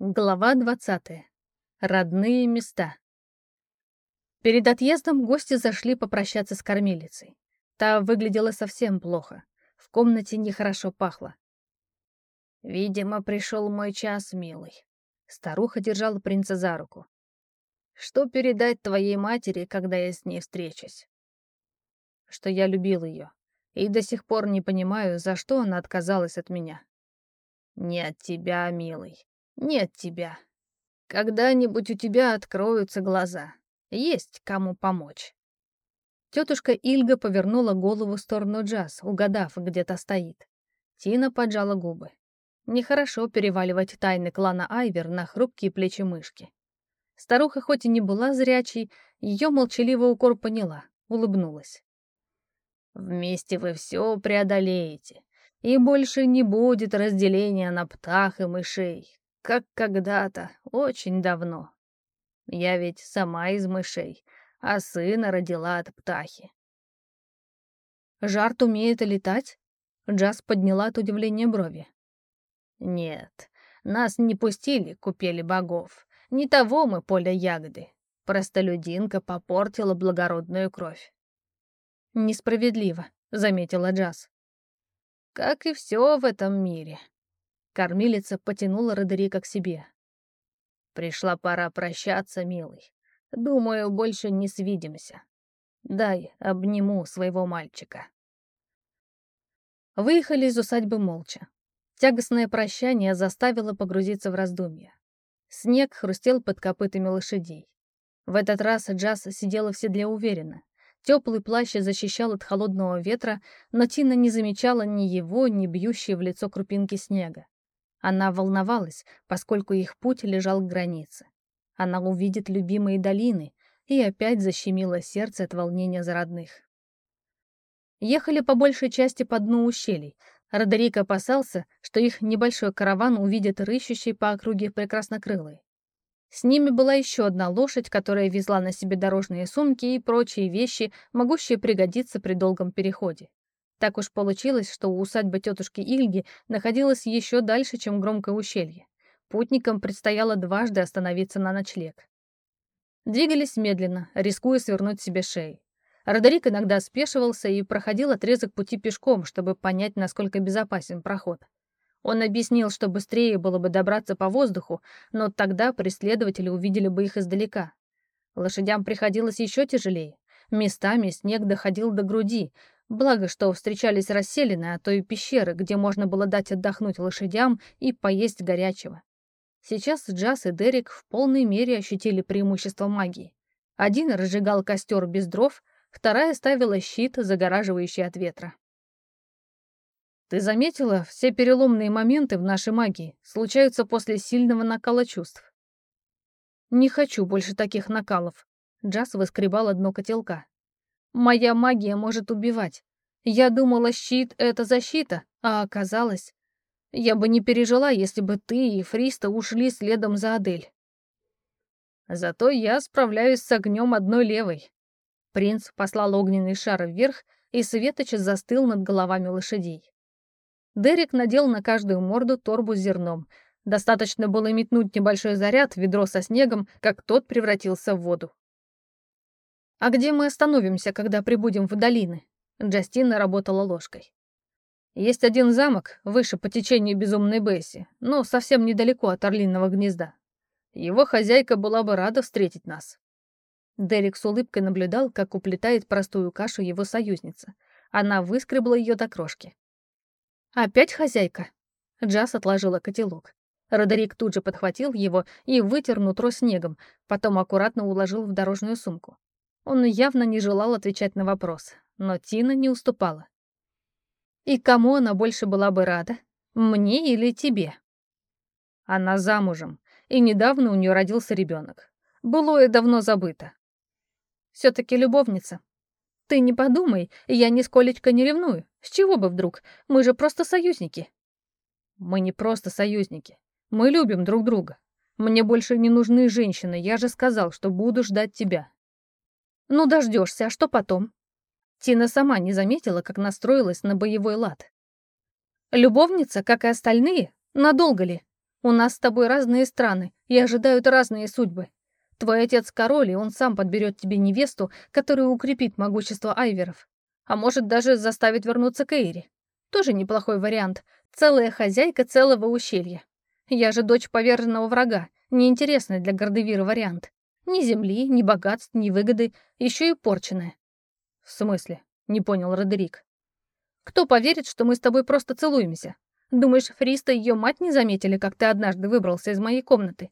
Глава 20. Родные места. Перед отъездом гости зашли попрощаться с кормилицей. Та выглядела совсем плохо. В комнате нехорошо пахло. «Видимо, пришел мой час, милый». Старуха держала принца за руку. «Что передать твоей матери, когда я с ней встречусь?» «Что я любил ее, и до сих пор не понимаю, за что она отказалась от меня». «Не от тебя, милый, нет тебя. Когда-нибудь у тебя откроются глаза. Есть кому помочь. Тетушка Ильга повернула голову в сторону Джаз, угадав, где-то стоит. Тина поджала губы. Нехорошо переваливать тайны клана Айвер на хрупкие плечи мышки. Старуха хоть и не была зрячей, ее молчаливый укор поняла, улыбнулась. «Вместе вы все преодолеете, и больше не будет разделения на птах и мышей как когда-то, очень давно. Я ведь сама из мышей, а сына родила от птахи. Жарт умеет летать? Джаз подняла от удивления брови. Нет, нас не пустили, купели богов. Не того мы поля ягоды. Простолюдинка попортила благородную кровь. Несправедливо, заметила Джаз. Как и все в этом мире, Кормилица потянула Родерика к себе. «Пришла пора прощаться, милый. Думаю, больше не свидимся. Дай обниму своего мальчика». Выехали из усадьбы молча. Тягостное прощание заставило погрузиться в раздумья. Снег хрустел под копытами лошадей. В этот раз Джаз сидела в седле уверенно. Теплый плащ защищал от холодного ветра, но Тина не замечала ни его, ни бьющей в лицо крупинки снега. Она волновалась, поскольку их путь лежал к границе. Она увидит любимые долины, и опять защемило сердце от волнения за родных. Ехали по большей части по дну ущелий. Родерик опасался, что их небольшой караван увидит рыщущий по округе прекраснокрылый. С ними была еще одна лошадь, которая везла на себе дорожные сумки и прочие вещи, могущие пригодиться при долгом переходе. Так уж получилось, что усадьба тетушки Ильги находилась еще дальше, чем громкое ущелье. Путникам предстояло дважды остановиться на ночлег. Двигались медленно, рискуя свернуть себе шеи. Родерик иногда спешивался и проходил отрезок пути пешком, чтобы понять, насколько безопасен проход. Он объяснил, что быстрее было бы добраться по воздуху, но тогда преследователи увидели бы их издалека. Лошадям приходилось еще тяжелее. Местами снег доходил до груди, Благо, что встречались расселены, а то и пещеры, где можно было дать отдохнуть лошадям и поесть горячего. Сейчас Джаз и Дерек в полной мере ощутили преимущество магии. Один разжигал костер без дров, вторая ставила щит, загораживающий от ветра. Ты заметила, все переломные моменты в нашей магии случаются после сильного накала чувств. Не хочу больше таких накалов. Джаз выскребал дно котелка. Моя магия может убивать. Я думала, щит — это защита, а оказалось... Я бы не пережила, если бы ты и Фриста ушли следом за Адель. Зато я справляюсь с огнем одной левой. Принц послал огненный шар вверх, и Светоч застыл над головами лошадей. Дерек надел на каждую морду торбу с зерном. Достаточно было метнуть небольшой заряд в ведро со снегом, как тот превратился в воду. «А где мы остановимся, когда прибудем в долины?» Джастина работала ложкой. «Есть один замок, выше по течению Безумной Бесси, но совсем недалеко от Орлиного гнезда. Его хозяйка была бы рада встретить нас». Дерек с улыбкой наблюдал, как уплетает простую кашу его союзница. Она выскребла ее до крошки. «Опять хозяйка?» Джаз отложила котелок. Родерик тут же подхватил его и вытер нутро снегом, потом аккуратно уложил в дорожную сумку. Он явно не желал отвечать на вопрос, но Тина не уступала. «И кому она больше была бы рада? Мне или тебе?» Она замужем, и недавно у нее родился ребенок. Былое давно забыто. Все-таки любовница. Ты не подумай, я нисколечко не ревную. С чего бы вдруг? Мы же просто союзники. Мы не просто союзники. Мы любим друг друга. Мне больше не нужны женщины, я же сказал, что буду ждать тебя. Ну, дождешься, а что потом? Тина сама не заметила, как настроилась на боевой лад. Любовница, как и остальные, надолго ли? У нас с тобой разные страны и ожидают разные судьбы. Твой отец король, и он сам подберет тебе невесту, которая укрепит могущество айверов. А может, даже заставит вернуться к Эйре. Тоже неплохой вариант. Целая хозяйка целого ущелья. Я же дочь поверженного врага. Неинтересный для Гордевира вариант. Ни земли, ни богатств, ни выгоды, еще и порченная. В смысле? Не понял Родерик. Кто поверит, что мы с тобой просто целуемся? Думаешь, Фриста и ее мать не заметили, как ты однажды выбрался из моей комнаты?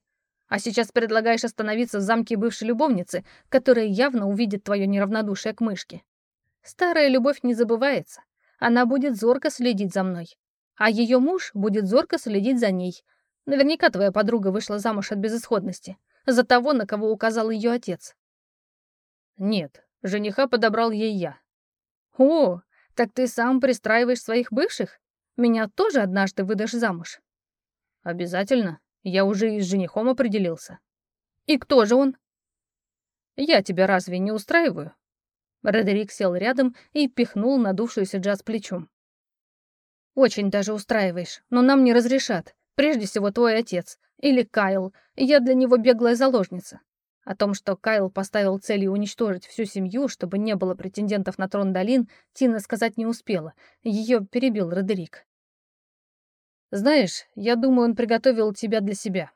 А сейчас предлагаешь остановиться в замке бывшей любовницы, которая явно увидит твое неравнодушие к мышке. Старая любовь не забывается. Она будет зорко следить за мной. А ее муж будет зорко следить за ней. Наверняка твоя подруга вышла замуж от безысходности. За того, на кого указал ее отец. Нет, жениха подобрал ей я. О, так ты сам пристраиваешь своих бывших? Меня тоже однажды выдашь замуж? Обязательно. Я уже и с женихом определился. И кто же он? Я тебя разве не устраиваю? Родерик сел рядом и пихнул надувшуюся Джаз плечом. Очень даже устраиваешь, но нам не разрешат. Прежде всего твой отец. Или Кайл. Я для него беглая заложница. О том, что Кайл поставил целью уничтожить всю семью, чтобы не было претендентов на трон долин, Тина сказать не успела. Ее перебил Родерик. Знаешь, я думаю, он приготовил тебя для себя.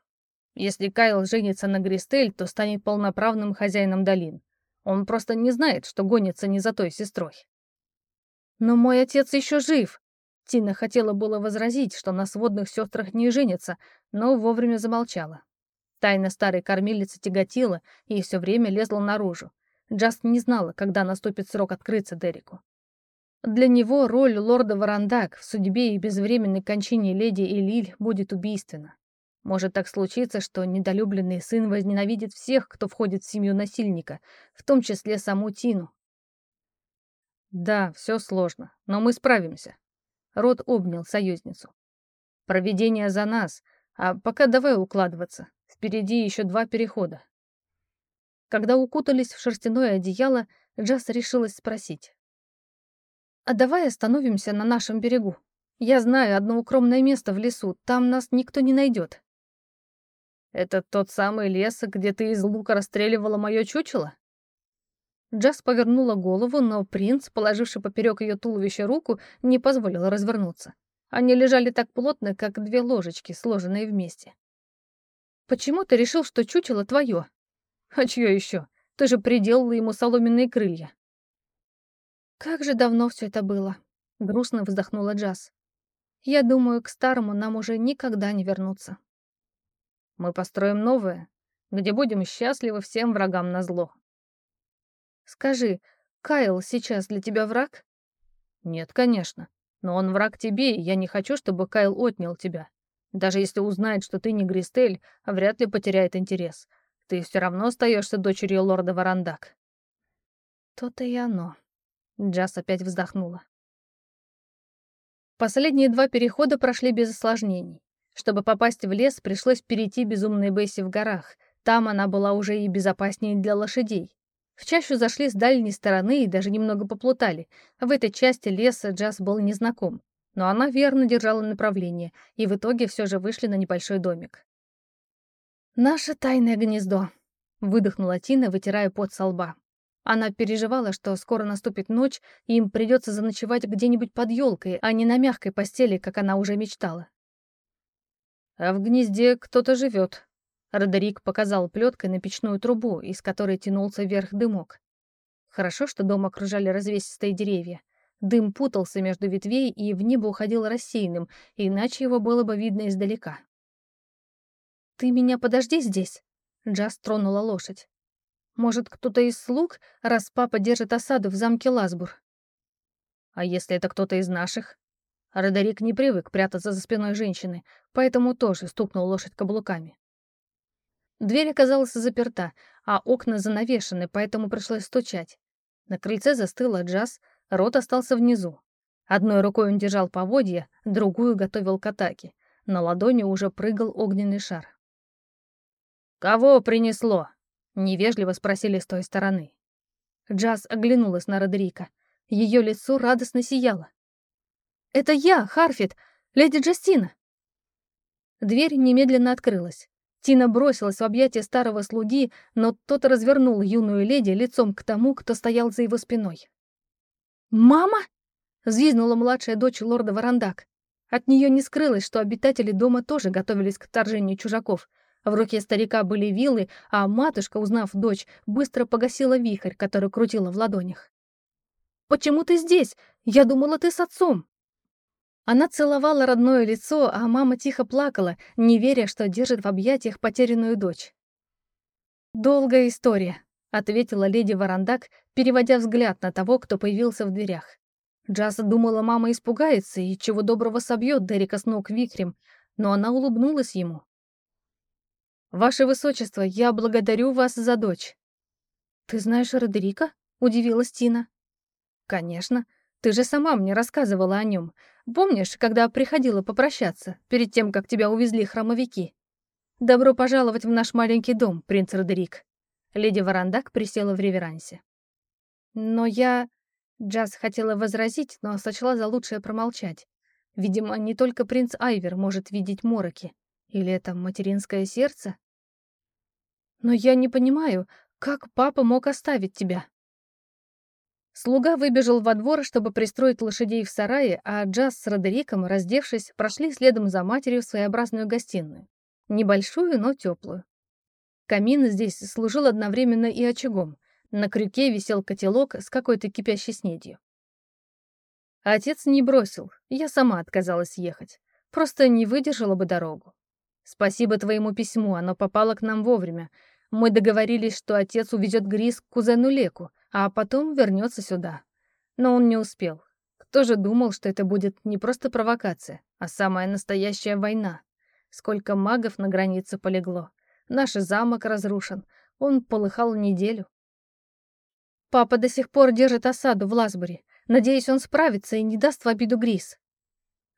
Если Кайл женится на Гристель, то станет полноправным хозяином долин. Он просто не знает, что гонится не за той сестрой. Но мой отец еще жив. Тина хотела было возразить, что на сводных сестрах не женится, но вовремя замолчала. Тайна старой кормилицы тяготила и все время лезла наружу. Джаст не знала, когда наступит срок открыться Дереку. Для него роль лорда Варандак в судьбе и безвременной кончине леди Элиль будет убийственна. Может так случиться, что недолюбленный сын возненавидит всех, кто входит в семью насильника, в том числе саму Тину. Да, все сложно, но мы справимся. Рот обнял союзницу. Проведение за нас, а пока давай укладываться. Впереди еще два перехода. Когда укутались в шерстяное одеяло, Джаз решилась спросить. «А давай остановимся на нашем берегу. Я знаю одно укромное место в лесу, там нас никто не найдет». «Это тот самый лес, где ты из лука расстреливала мое чучело?» Джаз повернула голову, но принц, положивший поперек ее туловища руку, не позволил развернуться. Они лежали так плотно, как две ложечки, сложенные вместе. «Почему ты решил, что чучело твое?» «А чье еще? Ты же приделала ему соломенные крылья». «Как же давно все это было!» — грустно вздохнула Джаз. «Я думаю, к старому нам уже никогда не вернуться». «Мы построим новое, где будем счастливы всем врагам на зло». «Скажи, Кайл сейчас для тебя враг?» «Нет, конечно. Но он враг тебе, и я не хочу, чтобы Кайл отнял тебя. Даже если узнает, что ты не Гристель, вряд ли потеряет интерес. Ты все равно остаешься дочерью лорда Варандак». «То-то и оно», Джаз опять вздохнула. Последние два перехода прошли без осложнений. Чтобы попасть в лес, пришлось перейти безумной Бесси в горах. Там она была уже и безопаснее для лошадей. В чащу зашли с дальней стороны и даже немного поплутали. В этой части леса Джаз был незнаком. Но она верно держала направление, и в итоге все же вышли на небольшой домик. «Наше тайное гнездо», — выдохнула Тина, вытирая пот со лба. Она переживала, что скоро наступит ночь, и им придется заночевать где-нибудь под елкой, а не на мягкой постели, как она уже мечтала. «А в гнезде кто-то живет», — Родерик показал плеткой на печную трубу, из которой тянулся вверх дымок. Хорошо, что дом окружали развесистые деревья. Дым путался между ветвей и в небо уходил рассеянным, иначе его было бы видно издалека. «Ты меня подожди здесь», — Джаз тронула лошадь. Может, кто-то из слуг, раз папа держит осаду в замке Ласбур? А если это кто-то из наших? Родерик не привык прятаться за спиной женщины, поэтому тоже стукнул лошадь каблуками. Дверь оказалась заперта, а окна занавешены, поэтому пришлось стучать. На крыльце застыла Джаз, рот остался внизу. Одной рукой он держал поводья, другую готовил к атаке. На ладони уже прыгал огненный шар. «Кого принесло?» Невежливо спросили с той стороны. Джаз оглянулась на Родерика. Ее лицо радостно сияло. «Это я, Харфит, леди Джастина!» Дверь немедленно открылась. Тина бросилась в объятия старого слуги, но тот развернул юную леди лицом к тому, кто стоял за его спиной. «Мама!» — взвизгнула младшая дочь лорда Варандак. От нее не скрылось, что обитатели дома тоже готовились к вторжению чужаков. В руке старика были вилы, а матушка, узнав дочь, быстро погасила вихрь, который крутила в ладонях. «Почему ты здесь? Я думала, ты с отцом!» Она целовала родное лицо, а мама тихо плакала, не веря, что держит в объятиях потерянную дочь. «Долгая история», — ответила леди Варандак, переводя взгляд на того, кто появился в дверях. Джаз думала, мама испугается и чего доброго собьет Дерека с ног вихрем, но она улыбнулась ему. «Ваше Высочество, я благодарю вас за дочь». «Ты знаешь Родерика?» — удивилась Тина. «Конечно. Ты же сама мне рассказывала о нем. Помнишь, когда приходила попрощаться, перед тем, как тебя увезли храмовики? Добро пожаловать в наш маленький дом, принц Родерик. Леди Варандак присела в реверансе. Но я... Джаз хотела возразить, но сочла за лучшее промолчать. Видимо, не только принц Айвер может видеть мороки. Или это материнское сердце? Но я не понимаю, как папа мог оставить тебя? Слуга выбежал во двор, чтобы пристроить лошадей в сарае, а Джаз с Родериком, раздевшись, прошли следом за матерью в своеобразную гостиную. Небольшую, но теплую. Камин здесь служил одновременно и очагом. На крюке висел котелок с какой-то кипящей снедью. Отец не бросил, я сама отказалась ехать. Просто не выдержала бы дорогу. Спасибо твоему письму, оно попало к нам вовремя. Мы договорились, что отец увезет Грис к кузену Леку, а потом вернется сюда. Но он не успел. Кто же думал, что это будет не просто провокация, а самая настоящая война? Сколько магов на границе полегло. Наш замок разрушен. Он полыхал неделю. Папа до сих пор держит осаду в Ласбуре. Надеюсь, он справится и не даст в обиду Грис.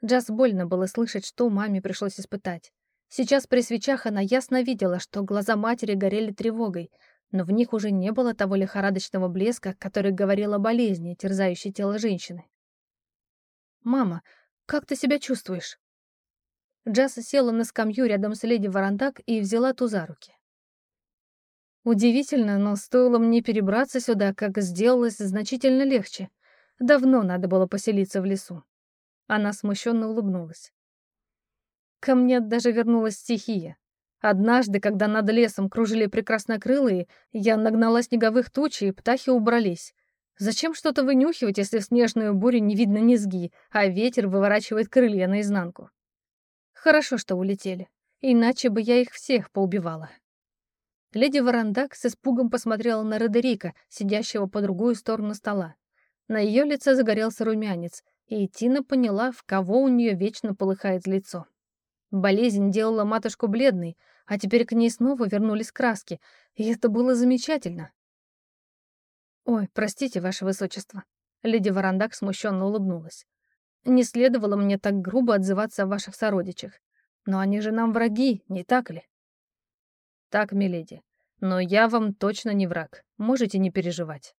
Джаз больно было слышать, что маме пришлось испытать. Сейчас при свечах она ясно видела, что глаза матери горели тревогой, но в них уже не было того лихорадочного блеска, который говорил о болезни, терзающей тело женщины. «Мама, как ты себя чувствуешь?» Джаз села на скамью рядом с леди Варандак и взяла ту за руки. Удивительно, но стоило мне перебраться сюда, как сделалось значительно легче. Давно надо было поселиться в лесу. Она смущенно улыбнулась. Ко мне даже вернулась стихия. Однажды, когда над лесом кружили прекраснокрылые, я нагнала снеговых туч, и птахи убрались. Зачем что-то вынюхивать, если в снежную бурю не видно низги, а ветер выворачивает крылья наизнанку? Хорошо, что улетели, иначе бы я их всех поубивала. Леди Варандак с испугом посмотрела на Родерика, сидящего по другую сторону стола. На ее лице загорелся румянец, и Тина поняла, в кого у нее вечно полыхает лицо. Болезнь делала матушку бледной, а теперь к ней снова вернулись краски, и это было замечательно. «Ой, простите, ваше высочество», — леди Варандак смущенно улыбнулась. «Не следовало мне так грубо отзываться о ваших сородичах. Но они же нам враги, не так ли?» «Так, миледи, но я вам точно не враг, можете не переживать».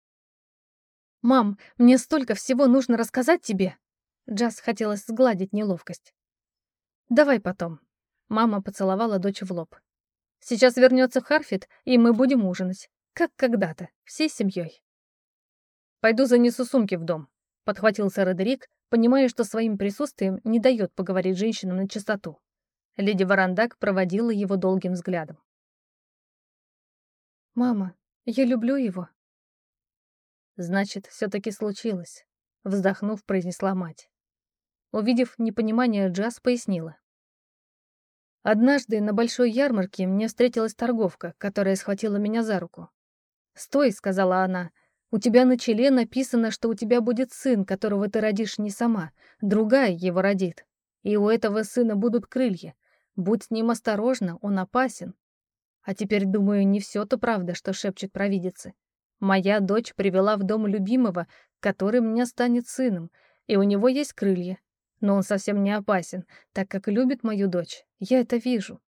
«Мам, мне столько всего нужно рассказать тебе!» Джаз хотелось сгладить неловкость. «Давай потом». Мама поцеловала дочь в лоб. «Сейчас вернется Харфит, и мы будем ужинать. Как когда-то, всей семьей». «Пойду занесу сумки в дом», — подхватился Родерик, понимая, что своим присутствием не дает поговорить женщинам на чистоту. Леди Варандак проводила его долгим взглядом. «Мама, я люблю его». «Значит, все-таки случилось», — вздохнув, произнесла мать. Увидев непонимание, Джаз пояснила. Однажды на большой ярмарке мне встретилась торговка, которая схватила меня за руку. «Стой», — сказала она, — «у тебя на челе написано, что у тебя будет сын, которого ты родишь не сама, другая его родит. И у этого сына будут крылья. Будь с ним осторожна, он опасен». А теперь, думаю, не все то правда, что шепчут провидицы. Моя дочь привела в дом любимого, который мне станет сыном, и у него есть крылья, но он совсем не опасен, так как любит мою дочь. Я это вижу.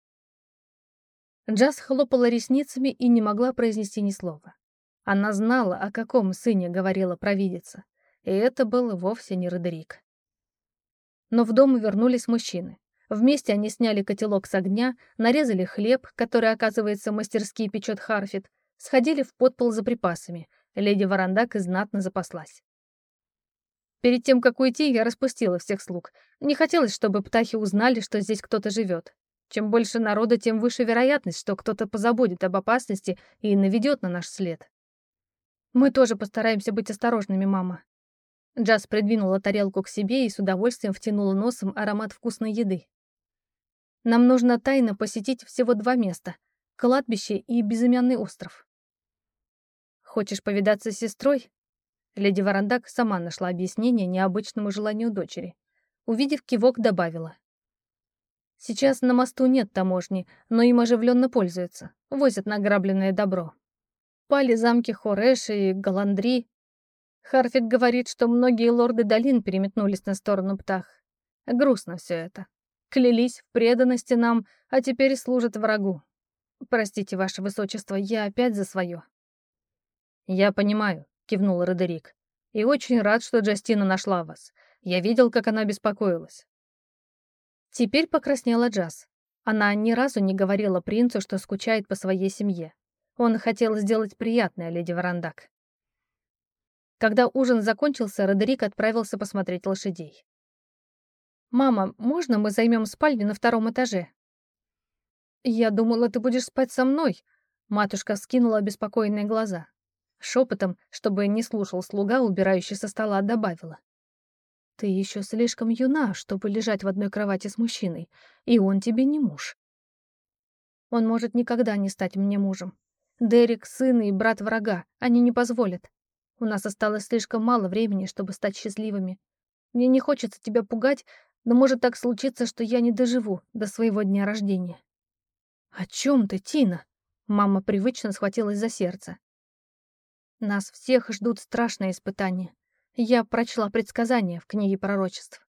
Джаз хлопала ресницами и не могла произнести ни слова. Она знала, о каком сыне говорила провидица, и это был вовсе не Родерик. Но в дом вернулись мужчины. Вместе они сняли котелок с огня, нарезали хлеб, который, оказывается, мастерски печет Харфит, сходили в подпол за припасами. Леди Варандак знатно запаслась. Перед тем, как уйти, я распустила всех слуг. Не хотелось, чтобы птахи узнали, что здесь кто-то живет. Чем больше народа, тем выше вероятность, что кто-то позабудет об опасности и наведет на наш след. Мы тоже постараемся быть осторожными, мама. Джаз придвинула тарелку к себе и с удовольствием втянула носом аромат вкусной еды. Нам нужно тайно посетить всего два места — кладбище и безымянный остров. Хочешь повидаться с сестрой? Леди Варандак сама нашла объяснение необычному желанию дочери. Увидев кивок, добавила. Сейчас на мосту нет таможни, но им оживленно пользуются, возят награбленное добро. Пали замки Хорэши и Галандри. Харфит говорит, что многие лорды долин переметнулись на сторону птах. Грустно все это. Клялись в преданности нам, а теперь служат врагу. Простите, ваше высочество, я опять за свое. Я понимаю, кивнул Родерик. И очень рад, что Джастина нашла вас. Я видел, как она беспокоилась. Теперь покраснела Джаз. Она ни разу не говорила принцу, что скучает по своей семье. Он хотел сделать приятное леди Варандак. Когда ужин закончился, Родерик отправился посмотреть лошадей. «Мама, можно мы займем спальню на втором этаже?» «Я думала, ты будешь спать со мной», — матушка скинула обеспокоенные глаза. Шепотом, чтобы не слушал слуга, убирающий со стола, добавила. Ты еще слишком юна, чтобы лежать в одной кровати с мужчиной, и он тебе не муж. Он может никогда не стать мне мужем. Дерек — сын и брат врага, они не позволят. У нас осталось слишком мало времени, чтобы стать счастливыми. Мне не хочется тебя пугать, но может так случиться, что я не доживу до своего дня рождения. О чем ты, Тина? Мама привычно схватилась за сердце. Нас всех ждут страшные испытания. Я прочла предсказания в книге пророчеств.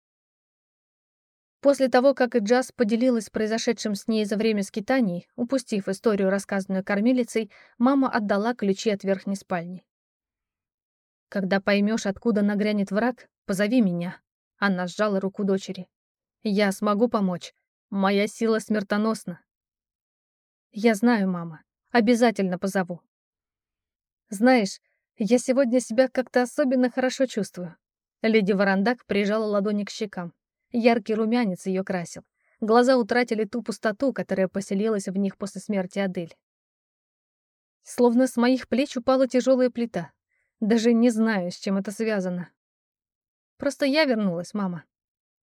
После того, как Джаз поделилась произошедшим с ней за время скитаний, упустив историю, рассказанную кормилицей, мама отдала ключи от верхней спальни. «Когда поймешь, откуда нагрянет враг, позови меня», — она сжала руку дочери. «Я смогу помочь. Моя сила смертоносна». «Я знаю, мама. Обязательно позову». «Знаешь, я сегодня себя как-то особенно хорошо чувствую. Леди Варандак прижала ладони к щекам. Яркий румянец ее красил. Глаза утратили ту пустоту, которая поселилась в них после смерти Адель. Словно с моих плеч упала тяжелая плита. Даже не знаю, с чем это связано. Просто я вернулась, мама.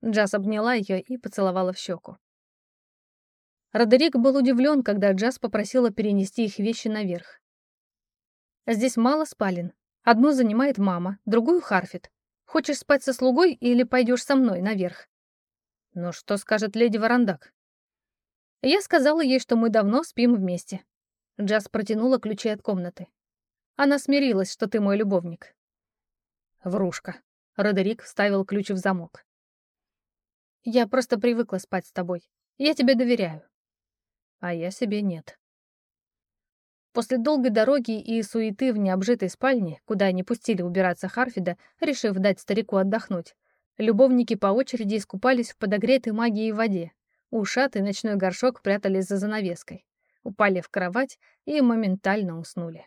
Джаз обняла ее и поцеловала в щеку. Родерик был удивлен, когда Джаз попросила перенести их вещи наверх. Здесь мало спален. Одну занимает мама, другую Харфит. Хочешь спать со слугой или пойдешь со мной наверх? Ну что скажет леди Варандак? Я сказала ей, что мы давно спим вместе. Джаз протянула ключи от комнаты. Она смирилась, что ты мой любовник. Врушка. Родерик вставил ключ в замок. Я просто привыкла спать с тобой. Я тебе доверяю. А я себе нет. После долгой дороги и суеты в необжитой спальне, куда они пустили убираться Харфида, решив дать старику отдохнуть, любовники по очереди искупались в подогретой магией воде. Ушат и ночной горшок прятались за занавеской. Упали в кровать и моментально уснули.